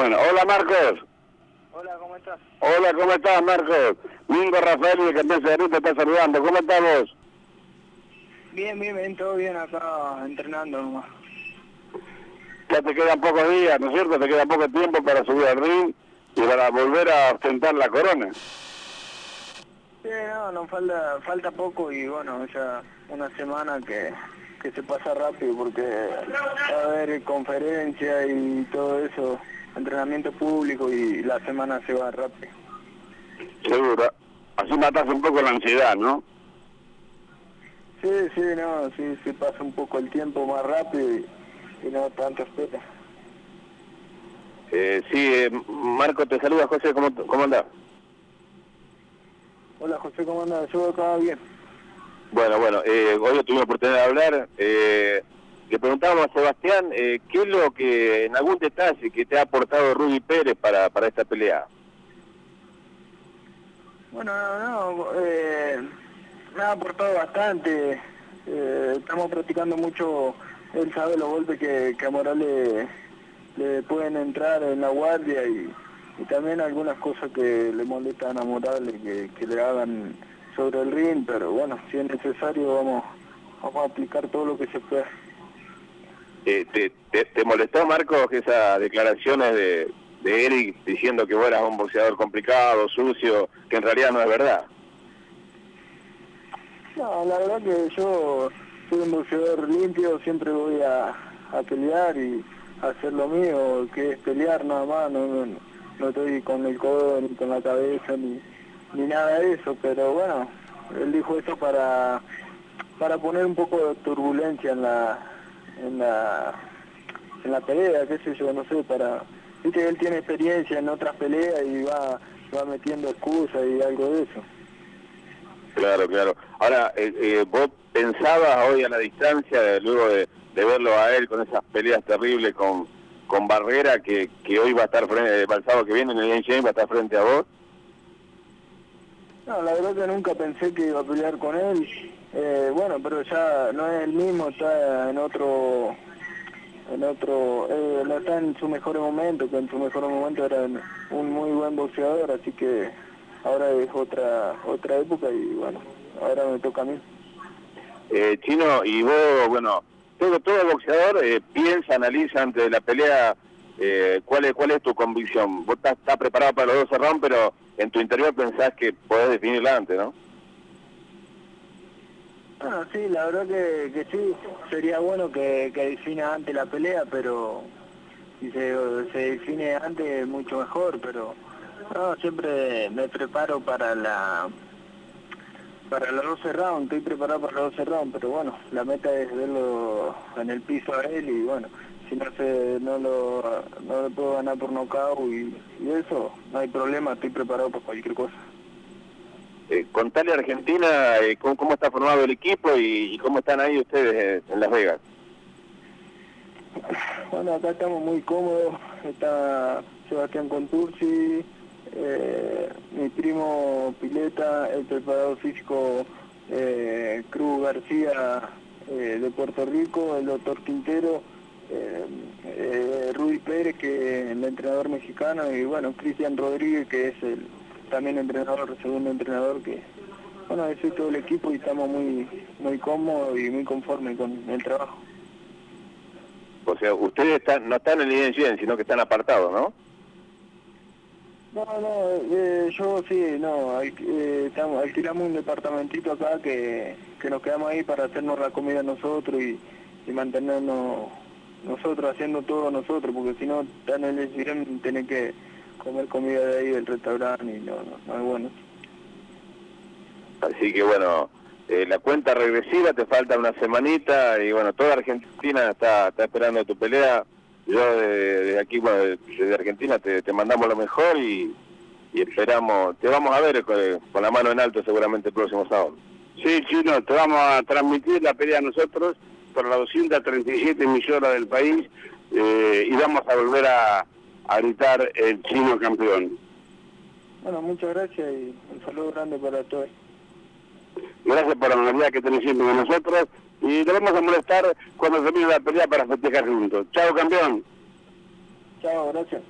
Bueno, hola Marcos. Hola, ¿cómo estás? Hola, ¿cómo estás Marcos? Mingo Rafael de Campeón de te está saludando. ¿Cómo estás vos? Bien, bien, bien, todo bien acá entrenando nomás. Ya te quedan pocos días, ¿no es cierto? Te queda poco tiempo para subir al ring y para volver a ostentar la corona. Sí, no, nos falta, falta poco y bueno, ya una semana que, que se pasa rápido porque va a haber conferencia y todo eso, entrenamiento público y la semana se va rápido. Seguro. Así matas un poco la ansiedad, ¿no? Sí, sí, no, sí, se pasa un poco el tiempo más rápido y, y no tanto espera. Eh, sí, eh, Marco, te saluda José, ¿cómo, cómo andás? Hola José, ¿cómo andas? Yo acá bien. Bueno, bueno, eh, hoy no tuvimos oportunidad de hablar. Eh, le preguntábamos a Sebastián, eh, ¿qué es lo que, en algún detalle, que te ha aportado Rudy Pérez para, para esta pelea? Bueno, no, no, eh, me ha aportado bastante. Eh, estamos practicando mucho, él sabe los golpes que, que a Morales le pueden entrar en la guardia y, también algunas cosas que le molestan a Morales que le hagan sobre el ring, pero bueno, si es necesario vamos, vamos a aplicar todo lo que se pueda. Eh, te, te, te molestó, Marcos, esas declaraciones de, de Eric diciendo que vos eras un boxeador complicado, sucio, que en realidad no es verdad? No, la verdad que yo soy un boxeador limpio, siempre voy a, a pelear y a hacer lo mío, que es pelear nada más, no, no, no estoy con el codo ni con la cabeza ni, ni nada de eso, pero bueno, él dijo eso para, para poner un poco de turbulencia en la, en la, en la pelea, qué sé yo, no sé, para, viste él tiene experiencia en otras peleas y va, va metiendo excusas y algo de eso. Claro, claro. Ahora, eh, eh, vos pensabas hoy a la distancia, luego de, de, verlo a él con esas peleas terribles con, con Barrera, que, que hoy va a estar frente, el sábado que viene en el Game va a estar frente a vos. No, la verdad que nunca pensé que iba a pelear con él. Eh, bueno, pero ya no es el mismo, está en otro, en otro, eh, no está en su mejor momento, que en su mejor momento era un muy buen boxeador, así que ahora es otra, otra época y bueno, ahora me toca a mí. Eh, Chino, y vos, bueno, todo, todo boxeador eh, piensa, analiza antes de la pelea eh, cuál es cuál es tu convicción. Vos estás, estás preparado para los dos rounds, pero en tu interior pensás que podés definirla antes, ¿no? Bueno, sí, la verdad que, sí, sería bueno que, que defina antes la pelea, pero si se, se define antes mucho mejor, pero no, siempre me preparo para la para los 12 rounds, estoy preparado para los 12 rounds, pero bueno, la meta es verlo en el piso a él y bueno, si no se no lo, no lo puedo ganar por nocaut y, y eso, no hay problema, estoy preparado para cualquier cosa. Eh, contale a Argentina eh, cómo, cómo, está formado el equipo y, y cómo están ahí ustedes eh, en Las Vegas. Bueno, acá estamos muy cómodos, está Sebastián Contursi, eh, mi primo Pileta, el preparador físico Cruz García de Puerto Rico, el doctor Quintero, Rudy Pérez, que es el entrenador mexicano, y bueno, Cristian Rodríguez, que es el también entrenador, segundo entrenador, que bueno, es todo el equipo y estamos muy, muy cómodos y muy conformes con el trabajo. O sea, ustedes están, no están en el sino que están apartados, ¿no? No, no, eh, yo sí, no, eh, estamos, alquilamos un departamentito acá que, que nos quedamos ahí para hacernos la comida nosotros y, y mantenernos nosotros haciendo todo nosotros, porque si no, están en el sillón, tienen que comer comida de ahí del restaurante y no, no, no es bueno. Así que bueno, eh, la cuenta regresiva, te falta una semanita y bueno, toda Argentina está, está esperando tu pelea yo desde de aquí, bueno, desde Argentina te, te mandamos lo mejor y, y, esperamos, te vamos a ver con, con, la mano en alto seguramente el próximo sábado. Sí, Chino, te vamos a transmitir la pelea nosotros por las 237 emisoras del país eh, y vamos a volver a, a gritar el chino campeón. Bueno, muchas gracias y un saludo grande para todos. Gracias por la amabilidad que tenés siempre con nosotros y te vamos a molestar cuando termine la pelea para festejar juntos. Chao, campeón. Chao, gracias.